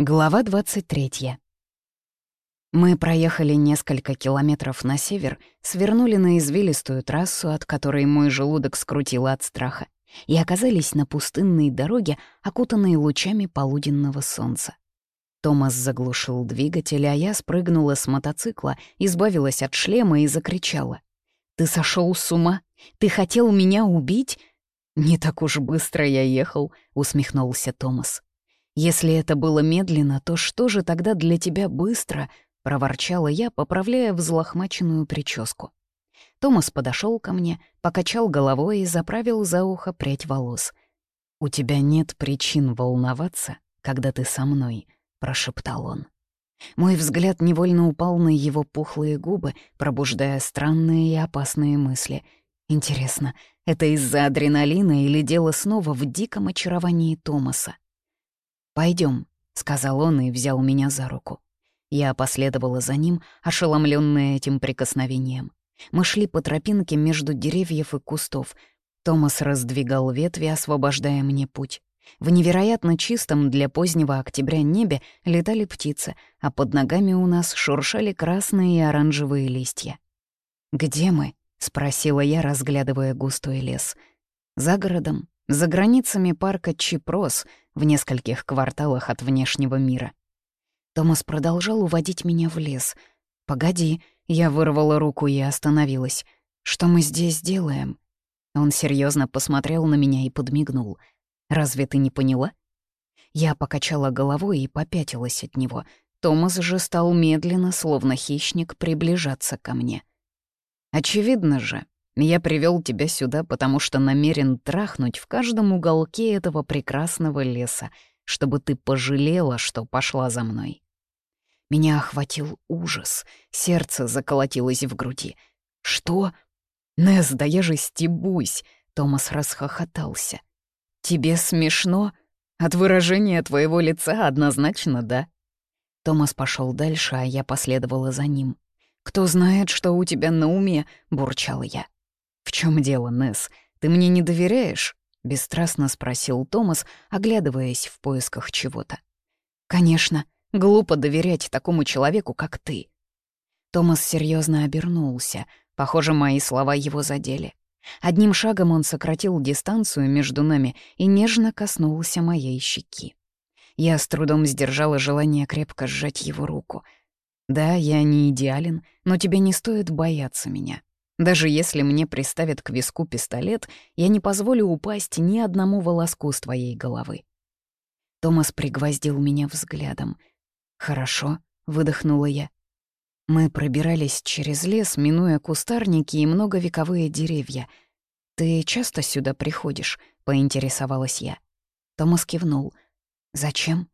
Глава 23. Мы проехали несколько километров на север, свернули на извилистую трассу, от которой мой желудок скрутило от страха, и оказались на пустынной дороге, окутанной лучами полуденного солнца. Томас заглушил двигатель, а я спрыгнула с мотоцикла, избавилась от шлема и закричала. «Ты сошел с ума? Ты хотел меня убить?» «Не так уж быстро я ехал», — усмехнулся Томас. «Если это было медленно, то что же тогда для тебя быстро?» — проворчала я, поправляя взлохмаченную прическу. Томас подошел ко мне, покачал головой и заправил за ухо прядь волос. «У тебя нет причин волноваться, когда ты со мной», — прошептал он. Мой взгляд невольно упал на его пухлые губы, пробуждая странные и опасные мысли. Интересно, это из-за адреналина или дело снова в диком очаровании Томаса? Пойдем, сказал он и взял меня за руку. Я последовала за ним, ошеломленная этим прикосновением. Мы шли по тропинке между деревьев и кустов. Томас раздвигал ветви, освобождая мне путь. В невероятно чистом для позднего октября небе летали птицы, а под ногами у нас шуршали красные и оранжевые листья. «Где мы?» — спросила я, разглядывая густой лес. «За городом, за границами парка Чипрос, в нескольких кварталах от внешнего мира. Томас продолжал уводить меня в лес. «Погоди», я вырвала руку и остановилась. «Что мы здесь делаем?» Он серьезно посмотрел на меня и подмигнул. «Разве ты не поняла?» Я покачала головой и попятилась от него. Томас же стал медленно, словно хищник, приближаться ко мне. «Очевидно же, я привел тебя сюда, потому что намерен трахнуть в каждом уголке этого прекрасного леса, чтобы ты пожалела, что пошла за мной. Меня охватил ужас, сердце заколотилось в груди. «Что? Несс, да я же стебусь!» Томас расхохотался. «Тебе смешно? От выражения твоего лица однозначно да». Томас пошел дальше, а я последовала за ним. «Кто знает, что у тебя на уме?» — бурчала я. «В чем дело, Несс? Ты мне не доверяешь?» — бесстрастно спросил Томас, оглядываясь в поисках чего-то. «Конечно, глупо доверять такому человеку, как ты». Томас серьезно обернулся. Похоже, мои слова его задели. Одним шагом он сократил дистанцию между нами и нежно коснулся моей щеки. Я с трудом сдержала желание крепко сжать его руку. «Да, я не идеален, но тебе не стоит бояться меня. Даже если мне приставят к виску пистолет, я не позволю упасть ни одному волоску с твоей головы. Томас пригвоздил меня взглядом. «Хорошо», — выдохнула я. Мы пробирались через лес, минуя кустарники и многовековые деревья. «Ты часто сюда приходишь?» — поинтересовалась я. Томас кивнул. «Зачем?»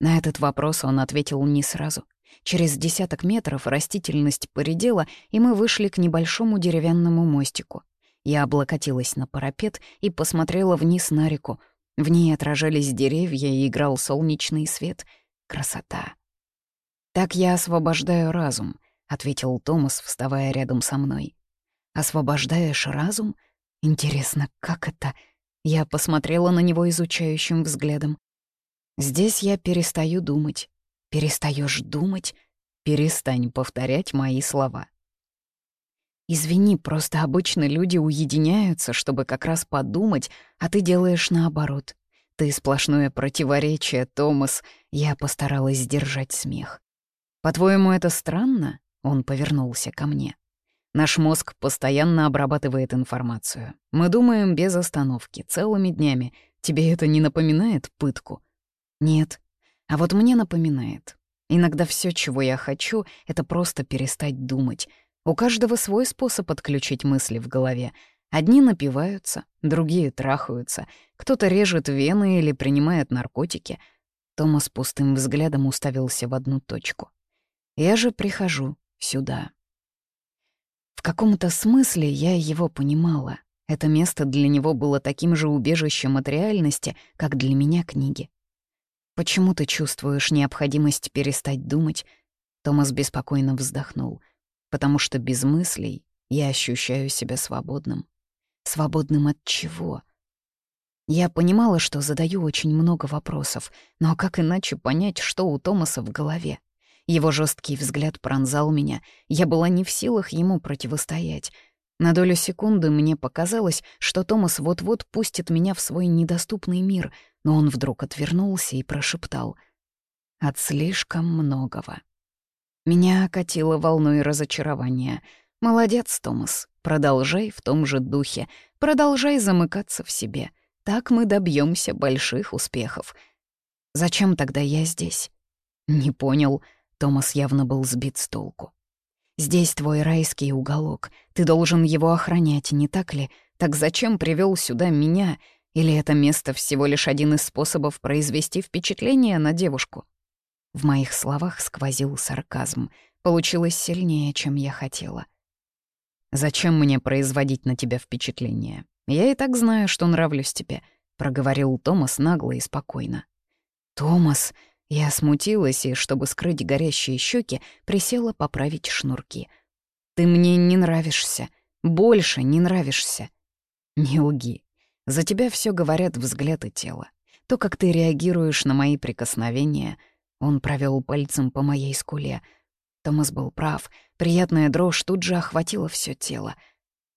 На этот вопрос он ответил не сразу. Через десяток метров растительность поредела, и мы вышли к небольшому деревянному мостику. Я облокотилась на парапет и посмотрела вниз на реку. В ней отражались деревья и играл солнечный свет. Красота. «Так я освобождаю разум», — ответил Томас, вставая рядом со мной. «Освобождаешь разум? Интересно, как это?» Я посмотрела на него изучающим взглядом. «Здесь я перестаю думать, Перестаешь думать? Перестань повторять мои слова. Извини, просто обычно люди уединяются, чтобы как раз подумать, а ты делаешь наоборот. Ты сплошное противоречие, Томас. Я постаралась сдержать смех. По-твоему, это странно? Он повернулся ко мне. Наш мозг постоянно обрабатывает информацию. Мы думаем без остановки, целыми днями. Тебе это не напоминает пытку? Нет, а вот мне напоминает. Иногда все, чего я хочу, — это просто перестать думать. У каждого свой способ отключить мысли в голове. Одни напиваются, другие трахаются, кто-то режет вены или принимает наркотики. Томас пустым взглядом уставился в одну точку. Я же прихожу сюда. В каком-то смысле я его понимала. Это место для него было таким же убежищем от реальности, как для меня книги. «Почему ты чувствуешь необходимость перестать думать?» Томас беспокойно вздохнул. «Потому что без мыслей я ощущаю себя свободным». «Свободным от чего?» Я понимала, что задаю очень много вопросов, но как иначе понять, что у Томаса в голове? Его жесткий взгляд пронзал меня, я была не в силах ему противостоять. На долю секунды мне показалось, что Томас вот-вот пустит меня в свой недоступный мир, но он вдруг отвернулся и прошептал «От слишком многого». Меня окатило волной разочарования. «Молодец, Томас, продолжай в том же духе, продолжай замыкаться в себе. Так мы добьемся больших успехов». «Зачем тогда я здесь?» «Не понял», Томас явно был сбит с толку. «Здесь твой райский уголок. Ты должен его охранять, не так ли? Так зачем привел сюда меня? Или это место всего лишь один из способов произвести впечатление на девушку?» В моих словах сквозил сарказм. Получилось сильнее, чем я хотела. «Зачем мне производить на тебя впечатление? Я и так знаю, что нравлюсь тебе», — проговорил Томас нагло и спокойно. «Томас», я смутилась и, чтобы скрыть горящие щеки, присела поправить шнурки. «Ты мне не нравишься. Больше не нравишься». «Не лги. За тебя все говорят взгляд и тело. То, как ты реагируешь на мои прикосновения». Он провел пальцем по моей скуле. Томас был прав. Приятная дрожь тут же охватила все тело.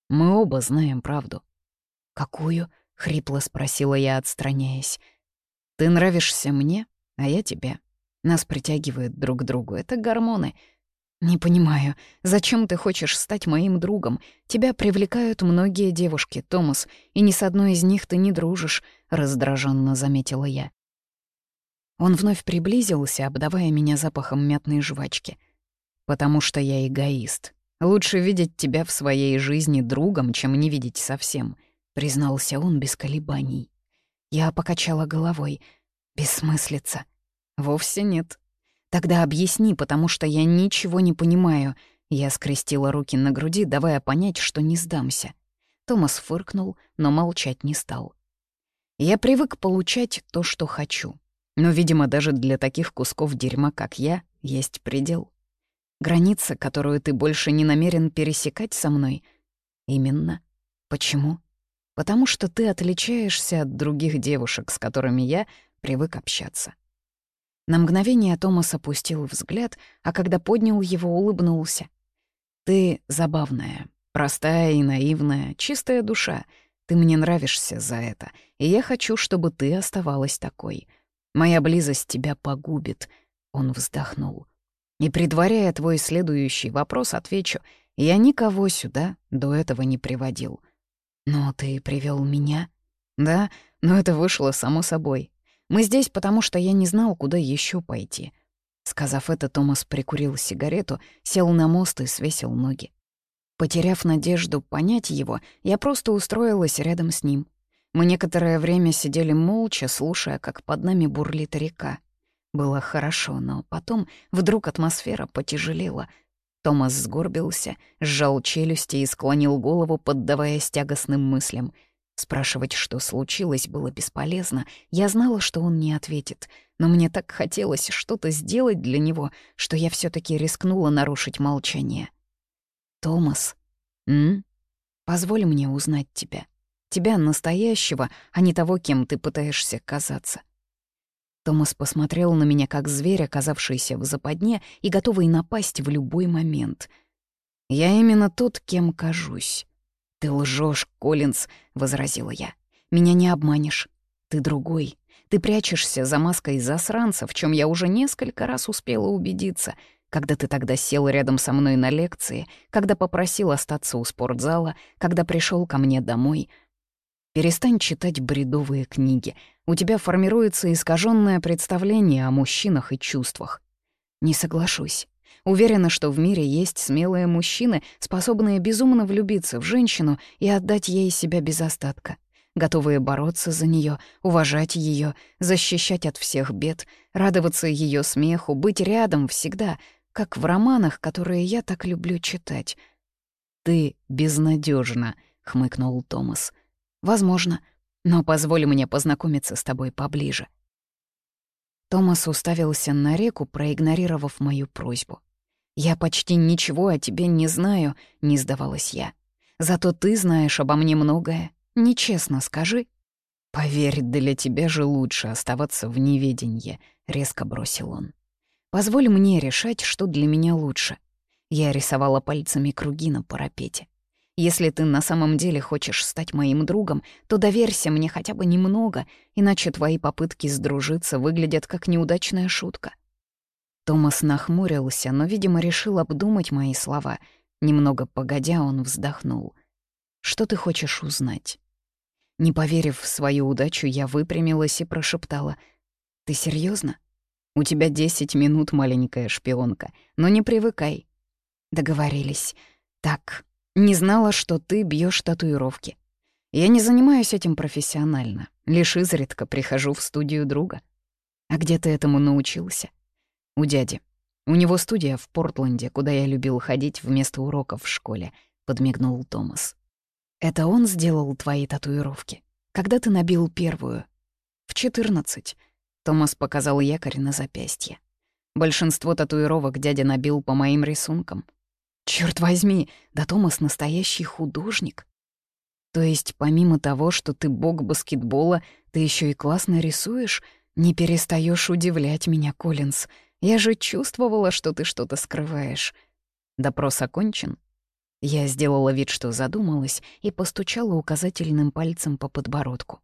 Мы оба знаем правду. «Какую?» — хрипло спросила я, отстраняясь. «Ты нравишься мне, а я тебе. Нас притягивают друг к другу. Это гормоны. Не понимаю, зачем ты хочешь стать моим другом? Тебя привлекают многие девушки, Томас, и ни с одной из них ты не дружишь, раздраженно заметила я. Он вновь приблизился, обдавая меня запахом мятной жвачки. «Потому что я эгоист. Лучше видеть тебя в своей жизни другом, чем не видеть совсем», — признался он без колебаний. Я покачала головой. Бессмыслица. Вовсе нет. Тогда объясни, потому что я ничего не понимаю. Я скрестила руки на груди, давая понять, что не сдамся. Томас фыркнул, но молчать не стал. Я привык получать то, что хочу. Но, видимо, даже для таких кусков дерьма, как я, есть предел. Граница, которую ты больше не намерен пересекать со мной. Именно. Почему? Потому что ты отличаешься от других девушек, с которыми я привык общаться. На мгновение Томас опустил взгляд, а когда поднял его, улыбнулся. «Ты забавная, простая и наивная, чистая душа. Ты мне нравишься за это, и я хочу, чтобы ты оставалась такой. Моя близость тебя погубит», — он вздохнул. «И предваряя твой следующий вопрос, отвечу, я никого сюда до этого не приводил». «Но ты привел меня?» «Да, но это вышло само собой. Мы здесь, потому что я не знал, куда еще пойти». Сказав это, Томас прикурил сигарету, сел на мост и свесил ноги. Потеряв надежду понять его, я просто устроилась рядом с ним. Мы некоторое время сидели молча, слушая, как под нами бурлит река. Было хорошо, но потом вдруг атмосфера потяжелела. Томас сгорбился, сжал челюсти и склонил голову, поддаваясь тягостным мыслям — Спрашивать, что случилось, было бесполезно. Я знала, что он не ответит. Но мне так хотелось что-то сделать для него, что я все таки рискнула нарушить молчание. «Томас, м? Позволь мне узнать тебя. Тебя настоящего, а не того, кем ты пытаешься казаться». Томас посмотрел на меня как зверь, оказавшийся в западне и готовый напасть в любой момент. «Я именно тот, кем кажусь». «Ты лжешь, Коллинз», — возразила я. «Меня не обманешь. Ты другой. Ты прячешься за маской засранца, в чем я уже несколько раз успела убедиться, когда ты тогда сел рядом со мной на лекции, когда попросил остаться у спортзала, когда пришел ко мне домой. Перестань читать бредовые книги. У тебя формируется искаженное представление о мужчинах и чувствах. Не соглашусь. Уверена, что в мире есть смелые мужчины, способные безумно влюбиться в женщину и отдать ей себя без остатка, готовые бороться за нее, уважать ее, защищать от всех бед, радоваться ее смеху, быть рядом всегда, как в романах, которые я так люблю читать. «Ты безнадежна, хмыкнул Томас. «Возможно, но позволь мне познакомиться с тобой поближе». Томас уставился на реку, проигнорировав мою просьбу. «Я почти ничего о тебе не знаю», — не сдавалась я. «Зато ты знаешь обо мне многое. Нечестно скажи». «Поверь, для тебя же лучше оставаться в неведенье», — резко бросил он. «Позволь мне решать, что для меня лучше». Я рисовала пальцами круги на парапете. «Если ты на самом деле хочешь стать моим другом, то доверься мне хотя бы немного, иначе твои попытки сдружиться выглядят как неудачная шутка». Томас нахмурился, но, видимо, решил обдумать мои слова. Немного погодя, он вздохнул. «Что ты хочешь узнать?» Не поверив в свою удачу, я выпрямилась и прошептала. «Ты серьезно? У тебя десять минут, маленькая шпионка, но не привыкай». Договорились. «Так, не знала, что ты бьешь татуировки. Я не занимаюсь этим профессионально, лишь изредка прихожу в студию друга. А где ты этому научился? У дяди. У него студия в Портленде, куда я любил ходить вместо уроков в школе», — подмигнул Томас. Это он сделал твои татуировки? Когда ты набил первую? В 14. Томас показал якорь на запястье. Большинство татуировок дядя набил по моим рисункам. Черт возьми, да Томас настоящий художник. То есть, помимо того, что ты бог баскетбола, ты еще и классно рисуешь? Не перестаешь удивлять меня, Коллинз. Я же чувствовала, что ты что-то скрываешь. Допрос окончен. Я сделала вид, что задумалась, и постучала указательным пальцем по подбородку.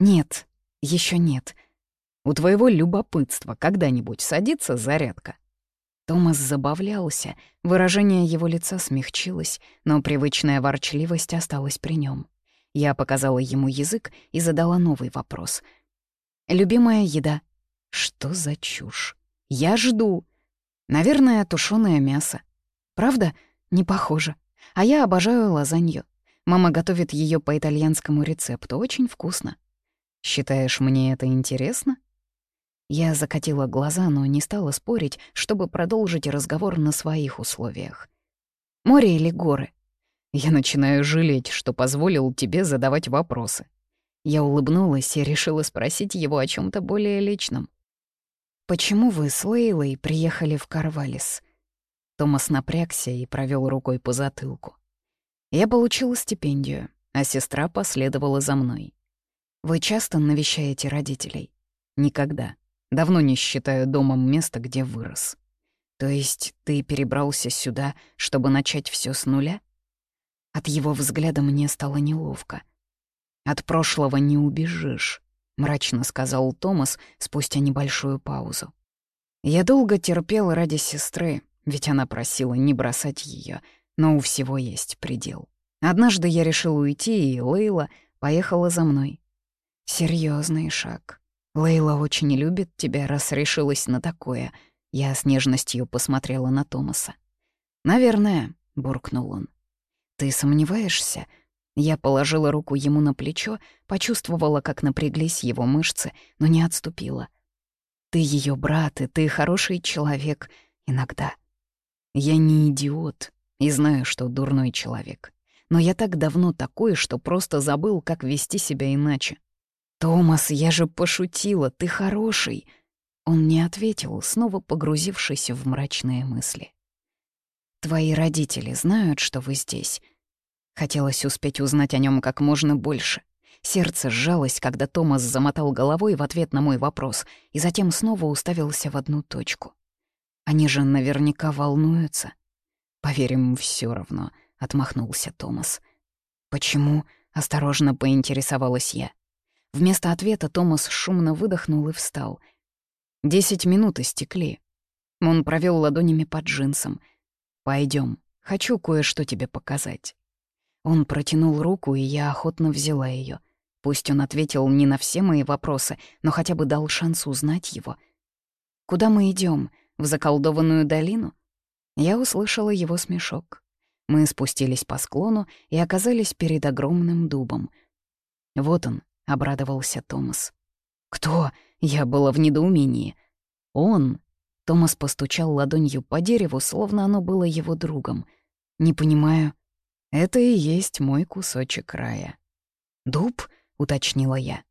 «Нет, еще нет. У твоего любопытства когда-нибудь садится зарядка?» Томас забавлялся, выражение его лица смягчилось, но привычная ворчливость осталась при нем. Я показала ему язык и задала новый вопрос. «Любимая еда?» «Что за чушь? Я жду!» «Наверное, тушёное мясо. Правда?» Не похоже. А я обожаю лазанью. Мама готовит ее по итальянскому рецепту, очень вкусно. Считаешь, мне это интересно? Я закатила глаза, но не стала спорить, чтобы продолжить разговор на своих условиях. Море или горы? Я начинаю жалеть, что позволил тебе задавать вопросы. Я улыбнулась и решила спросить его о чем то более личном. «Почему вы с Лейлой приехали в Карвалис?» Томас напрягся и провел рукой по затылку. Я получила стипендию, а сестра последовала за мной. Вы часто навещаете родителей? Никогда. Давно не считаю домом место, где вырос. То есть ты перебрался сюда, чтобы начать все с нуля? От его взгляда мне стало неловко. От прошлого не убежишь, мрачно сказал Томас спустя небольшую паузу. Я долго терпел ради сестры, ведь она просила не бросать ее, но у всего есть предел. Однажды я решил уйти, и Лейла поехала за мной. Серьезный шаг. Лейла очень любит тебя, раз решилась на такое. Я с нежностью посмотрела на Томаса. «Наверное», — буркнул он. «Ты сомневаешься?» Я положила руку ему на плечо, почувствовала, как напряглись его мышцы, но не отступила. «Ты ее брат, и ты хороший человек. Иногда. Я не идиот и знаю, что дурной человек. Но я так давно такой, что просто забыл, как вести себя иначе. «Томас, я же пошутила, ты хороший!» Он не ответил, снова погрузившись в мрачные мысли. «Твои родители знают, что вы здесь?» Хотелось успеть узнать о нем как можно больше. Сердце сжалось, когда Томас замотал головой в ответ на мой вопрос и затем снова уставился в одну точку. Они же наверняка волнуются. Поверим, все равно, отмахнулся Томас. Почему? осторожно поинтересовалась я. Вместо ответа Томас шумно выдохнул и встал. Десять минут истекли. Он провел ладонями под джинсом. Пойдем, хочу кое-что тебе показать. Он протянул руку, и я охотно взяла ее. Пусть он ответил не на все мои вопросы, но хотя бы дал шанс узнать его. «Куда мы идем? В заколдованную долину? Я услышала его смешок. Мы спустились по склону и оказались перед огромным дубом. «Вот он», — обрадовался Томас. «Кто?» — я была в недоумении. «Он». Томас постучал ладонью по дереву, словно оно было его другом. «Не понимаю». «Это и есть мой кусочек рая». «Дуб?» — уточнила я.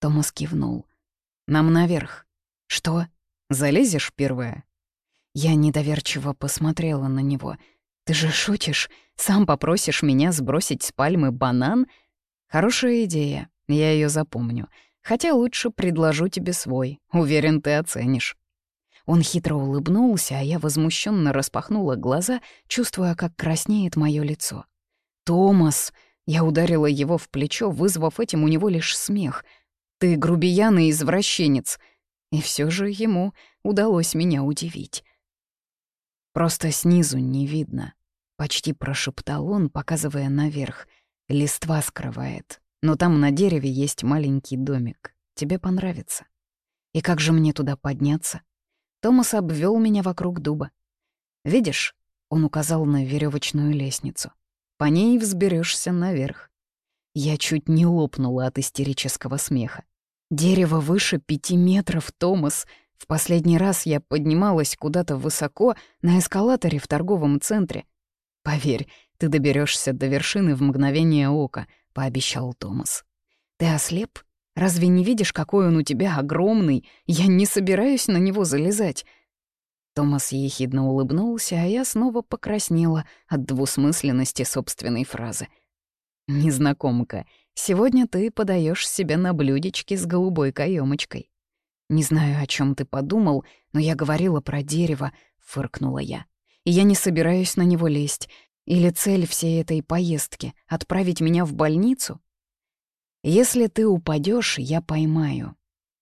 Томас кивнул. «Нам наверх». «Что? Залезешь первая?» Я недоверчиво посмотрела на него. «Ты же шутишь? Сам попросишь меня сбросить с пальмы банан?» «Хорошая идея. Я ее запомню. Хотя лучше предложу тебе свой. Уверен, ты оценишь». Он хитро улыбнулся, а я возмущенно распахнула глаза, чувствуя, как краснеет мое лицо. «Томас!» — я ударила его в плечо, вызвав этим у него лишь смех. «Ты грубиян и извращенец!» И все же ему удалось меня удивить. «Просто снизу не видно», — почти прошептал он, показывая наверх. «Листва скрывает, но там на дереве есть маленький домик. Тебе понравится. И как же мне туда подняться?» Томас обвел меня вокруг дуба. «Видишь?» — он указал на веревочную лестницу. «По ней взберешься наверх». Я чуть не лопнула от истерического смеха. «Дерево выше пяти метров, Томас!» В последний раз я поднималась куда-то высоко на эскалаторе в торговом центре. «Поверь, ты доберешься до вершины в мгновение ока», — пообещал Томас. «Ты ослеп? Разве не видишь, какой он у тебя огромный? Я не собираюсь на него залезать». Томас ехидно улыбнулся, а я снова покраснела от двусмысленности собственной фразы. «Незнакомка, сегодня ты подаешь себя на блюдечке с голубой каемочкой». «Не знаю, о чем ты подумал, но я говорила про дерево», — фыркнула я. «И я не собираюсь на него лезть. Или цель всей этой поездки — отправить меня в больницу? Если ты упадешь, я поймаю.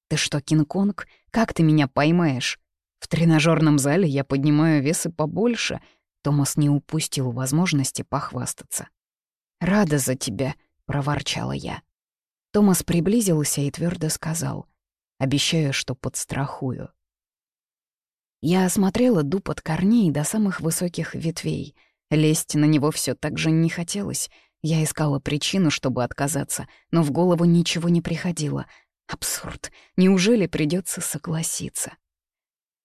Ты что, Кинг-Конг? Как ты меня поймаешь? В тренажерном зале я поднимаю весы побольше. Томас не упустил возможности похвастаться. «Рада за тебя», — проворчала я. Томас приблизился и твердо сказал. «Обещаю, что подстрахую». Я осмотрела дуб от корней до самых высоких ветвей. Лезть на него все так же не хотелось — я искала причину, чтобы отказаться, но в голову ничего не приходило. Абсурд. Неужели придется согласиться?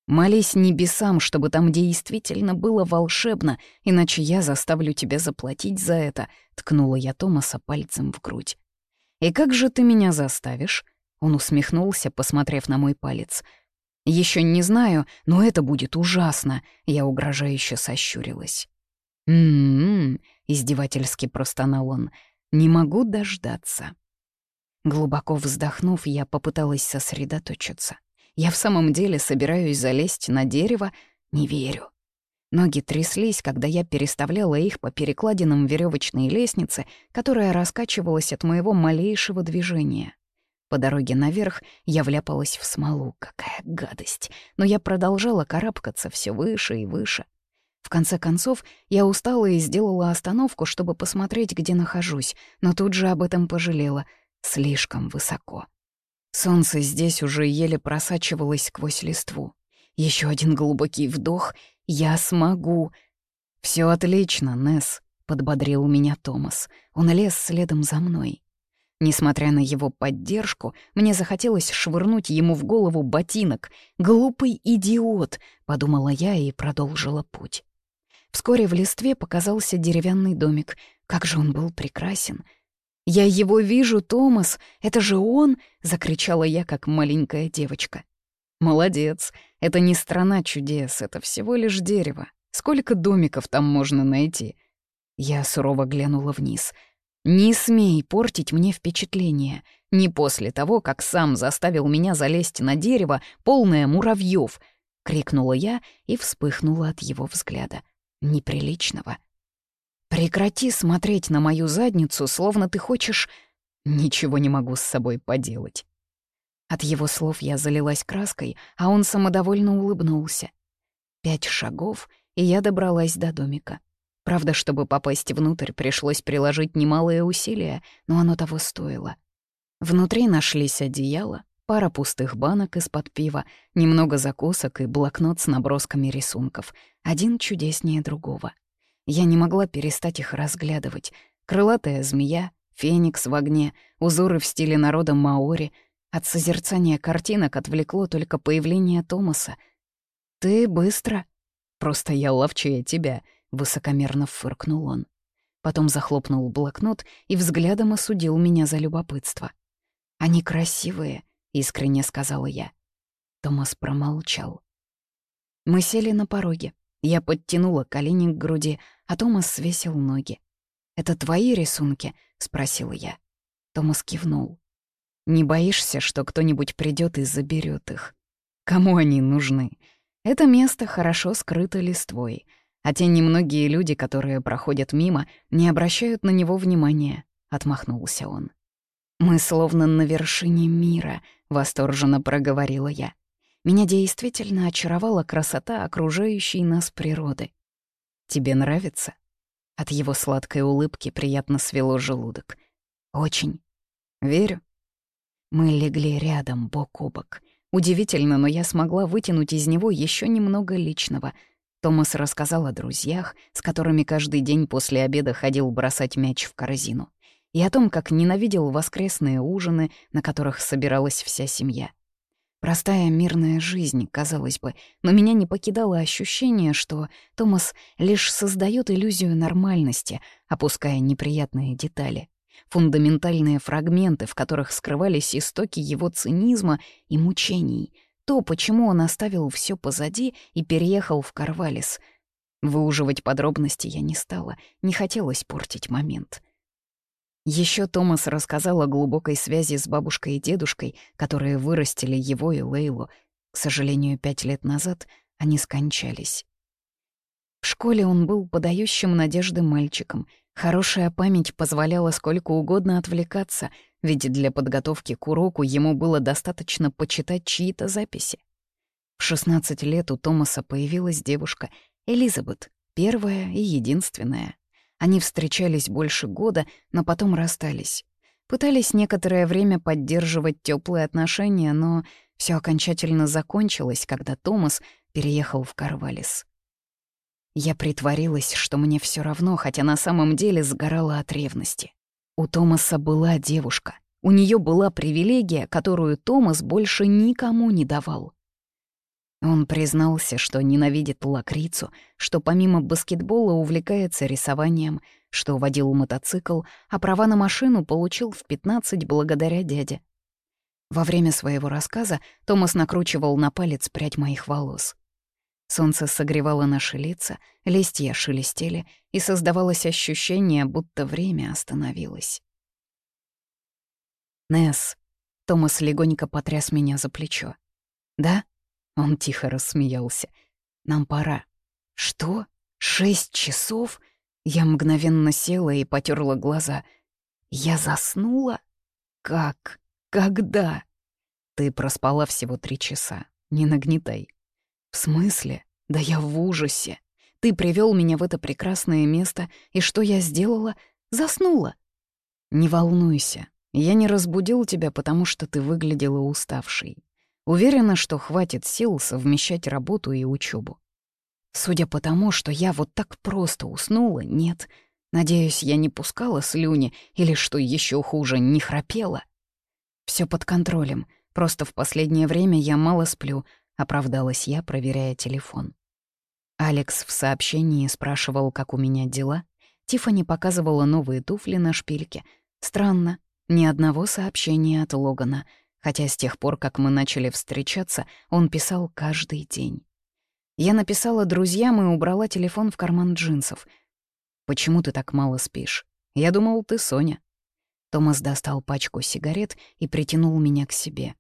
Молись небесам, чтобы там действительно было волшебно, иначе я заставлю тебя заплатить за это, ткнула я Томаса пальцем в грудь. И как же ты меня заставишь? Он усмехнулся, посмотрев на мой палец. Еще не знаю, но это будет ужасно, я угрожающе сощурилась. «М-м-м», издевательски простонал он, — «не могу дождаться». Глубоко вздохнув, я попыталась сосредоточиться. Я в самом деле собираюсь залезть на дерево? Не верю. Ноги тряслись, когда я переставляла их по перекладинам веревочной лестницы, которая раскачивалась от моего малейшего движения. По дороге наверх я вляпалась в смолу. Какая гадость! Но я продолжала карабкаться все выше и выше. В конце концов, я устала и сделала остановку, чтобы посмотреть, где нахожусь, но тут же об этом пожалела. Слишком высоко. Солнце здесь уже еле просачивалось сквозь листву. Еще один глубокий вдох. Я смогу. Все отлично, Несс, подбодрил меня Томас. Он лез следом за мной. Несмотря на его поддержку, мне захотелось швырнуть ему в голову ботинок. «Глупый идиот!» — подумала я и продолжила путь. Вскоре в листве показался деревянный домик. Как же он был прекрасен. «Я его вижу, Томас! Это же он!» — закричала я, как маленькая девочка. «Молодец! Это не страна чудес, это всего лишь дерево. Сколько домиков там можно найти?» Я сурово глянула вниз. «Не смей портить мне впечатление. Не после того, как сам заставил меня залезть на дерево, полное муравьев!» — крикнула я и вспыхнула от его взгляда неприличного. «Прекрати смотреть на мою задницу, словно ты хочешь...» «Ничего не могу с собой поделать». От его слов я залилась краской, а он самодовольно улыбнулся. Пять шагов, и я добралась до домика. Правда, чтобы попасть внутрь, пришлось приложить немалые усилия, но оно того стоило. Внутри нашлись одеяло, пара пустых банок из-под пива, немного закусок и блокнот с набросками рисунков, один чудеснее другого. Я не могла перестать их разглядывать. Крылатая змея, феникс в огне, узоры в стиле народа маори. От созерцания картинок отвлекло только появление Томаса. «Ты быстро?» «Просто я ловчее тебя», — высокомерно фыркнул он. Потом захлопнул блокнот и взглядом осудил меня за любопытство. «Они красивые», искренне сказала я. Томас промолчал. Мы сели на пороге. Я подтянула колени к груди, а Томас свесил ноги. «Это твои рисунки?» — спросила я. Томас кивнул. Не боишься, что кто-нибудь придет и заберет их? Кому они нужны? Это место хорошо скрыто листвой, а те немногие люди, которые проходят мимо, не обращают на него внимания, — отмахнулся он. «Мы словно на вершине мира», — восторженно проговорила я. Меня действительно очаровала красота окружающей нас природы. «Тебе нравится?» От его сладкой улыбки приятно свело желудок. «Очень. Верю. Мы легли рядом, бок о бок. Удивительно, но я смогла вытянуть из него еще немного личного. Томас рассказал о друзьях, с которыми каждый день после обеда ходил бросать мяч в корзину, и о том, как ненавидел воскресные ужины, на которых собиралась вся семья. Простая мирная жизнь, казалось бы, но меня не покидало ощущение, что Томас лишь создает иллюзию нормальности, опуская неприятные детали фундаментальные фрагменты, в которых скрывались истоки его цинизма и мучений, то, почему он оставил все позади и переехал в Карвалис. Выуживать подробности я не стала, не хотелось портить момент. Еще Томас рассказал о глубокой связи с бабушкой и дедушкой, которые вырастили его и Лейлу. К сожалению, пять лет назад они скончались. В школе он был подающим надежды мальчиком — Хорошая память позволяла сколько угодно отвлекаться, ведь для подготовки к уроку ему было достаточно почитать чьи-то записи. В 16 лет у Томаса появилась девушка Элизабет, первая и единственная. Они встречались больше года, но потом расстались. Пытались некоторое время поддерживать теплые отношения, но все окончательно закончилось, когда Томас переехал в Карвалис. Я притворилась, что мне все равно, хотя на самом деле сгорала от ревности. У Томаса была девушка. У нее была привилегия, которую Томас больше никому не давал. Он признался, что ненавидит лакрицу, что помимо баскетбола увлекается рисованием, что водил мотоцикл, а права на машину получил в 15 благодаря дяде. Во время своего рассказа Томас накручивал на палец прядь моих волос. Солнце согревало наши лица, листья шелестели, и создавалось ощущение, будто время остановилось. «Несс», — Томас легонько потряс меня за плечо. «Да?» — он тихо рассмеялся. «Нам пора». «Что? Шесть часов?» Я мгновенно села и потерла глаза. «Я заснула? Как? Когда?» «Ты проспала всего три часа. Не нагнетай. «В смысле? Да я в ужасе. Ты привел меня в это прекрасное место, и что я сделала? Заснула». «Не волнуйся. Я не разбудил тебя, потому что ты выглядела уставшей. Уверена, что хватит сил совмещать работу и учебу. Судя по тому, что я вот так просто уснула, нет. Надеюсь, я не пускала слюни или, что еще хуже, не храпела. Все под контролем. Просто в последнее время я мало сплю, — оправдалась я, проверяя телефон. Алекс в сообщении спрашивал, как у меня дела. Тифани показывала новые туфли на шпильке. Странно, ни одного сообщения от Логана, хотя с тех пор, как мы начали встречаться, он писал каждый день. Я написала друзьям и убрала телефон в карман джинсов. «Почему ты так мало спишь? Я думал, ты Соня». Томас достал пачку сигарет и притянул меня к себе.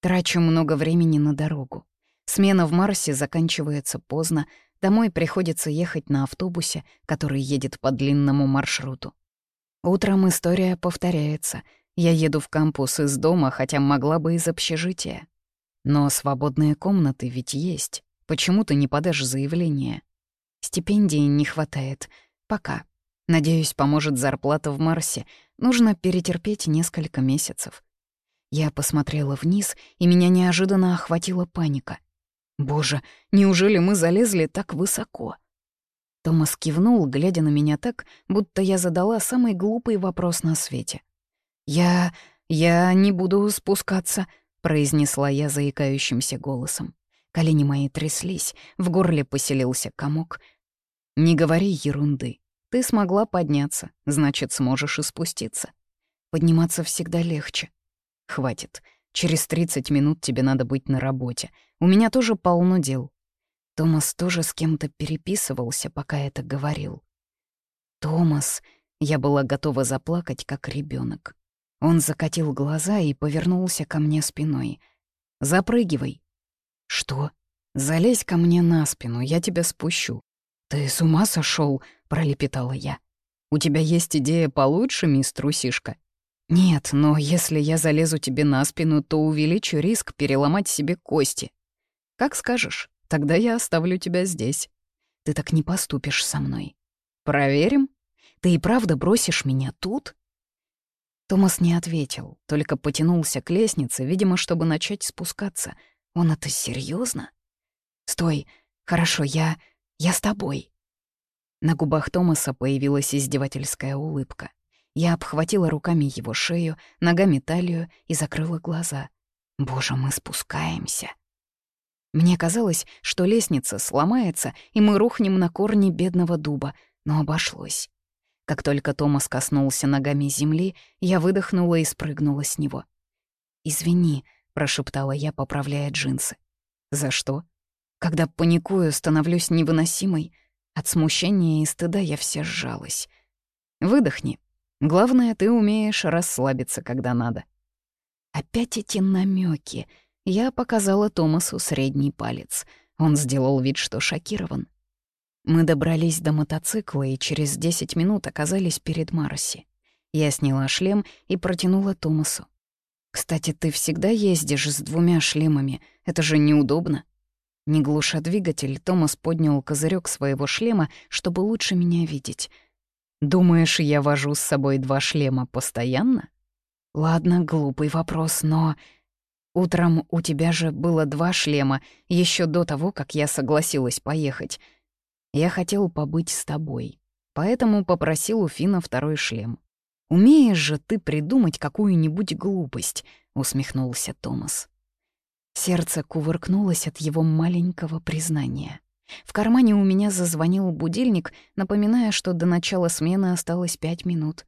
Трачу много времени на дорогу. Смена в Марсе заканчивается поздно, домой приходится ехать на автобусе, который едет по длинному маршруту. Утром история повторяется. Я еду в кампус из дома, хотя могла бы из общежития. Но свободные комнаты ведь есть. Почему ты не подашь заявление? Стипендии не хватает. Пока. Надеюсь, поможет зарплата в Марсе. Нужно перетерпеть несколько месяцев. Я посмотрела вниз, и меня неожиданно охватила паника. «Боже, неужели мы залезли так высоко?» Томас кивнул, глядя на меня так, будто я задала самый глупый вопрос на свете. «Я... я не буду спускаться», — произнесла я заикающимся голосом. Колени мои тряслись, в горле поселился комок. «Не говори ерунды. Ты смогла подняться, значит, сможешь и спуститься. Подниматься всегда легче. Хватит. Через 30 минут тебе надо быть на работе. У меня тоже полно дел. Томас тоже с кем-то переписывался, пока это говорил. Томас, я была готова заплакать, как ребенок. Он закатил глаза и повернулся ко мне спиной. «Запрыгивай». «Что?» «Залезь ко мне на спину, я тебя спущу». «Ты с ума сошел? пролепетала я. «У тебя есть идея получше, мисс Трусишка?» «Нет, но если я залезу тебе на спину, то увеличу риск переломать себе кости». «Как скажешь, тогда я оставлю тебя здесь». «Ты так не поступишь со мной». «Проверим? Ты и правда бросишь меня тут?» Томас не ответил, только потянулся к лестнице, видимо, чтобы начать спускаться. Он это серьезно? «Стой! Хорошо, я... я с тобой!» На губах Томаса появилась издевательская улыбка. Я обхватила руками его шею, ногами талию и закрыла глаза. «Боже, мы спускаемся!» Мне казалось, что лестница сломается, и мы рухнем на корни бедного дуба, но обошлось. Как только Томас коснулся ногами земли, я выдохнула и спрыгнула с него. «Извини», — прошептала я, поправляя джинсы. «За что?» Когда паникую, становлюсь невыносимой. От смущения и стыда я вся сжалась. Выдохни. Главное, ты умеешь расслабиться, когда надо. Опять эти намеки. Я показала Томасу средний палец. Он сделал вид, что шокирован. Мы добрались до мотоцикла и через 10 минут оказались перед Марси. Я сняла шлем и протянула Томасу. «Кстати, ты всегда ездишь с двумя шлемами. Это же неудобно». Не глуша двигатель, Томас поднял козырек своего шлема, чтобы лучше меня видеть. «Думаешь, я вожу с собой два шлема постоянно?» «Ладно, глупый вопрос, но...» «Утром у тебя же было два шлема, еще до того, как я согласилась поехать. Я хотел побыть с тобой, поэтому попросил у Фина второй шлем. «Умеешь же ты придумать какую-нибудь глупость», — усмехнулся Томас. Сердце кувыркнулось от его маленького признания. В кармане у меня зазвонил будильник, напоминая, что до начала смены осталось пять минут.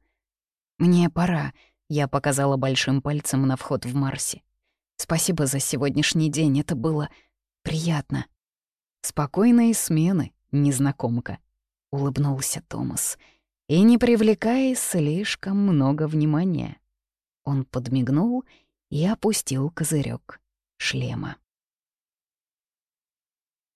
«Мне пора», — я показала большим пальцем на вход в Марсе. «Спасибо за сегодняшний день, это было приятно». «Спокойной смены, незнакомка», — улыбнулся Томас. «И не привлекай слишком много внимания». Он подмигнул и опустил козырек шлема.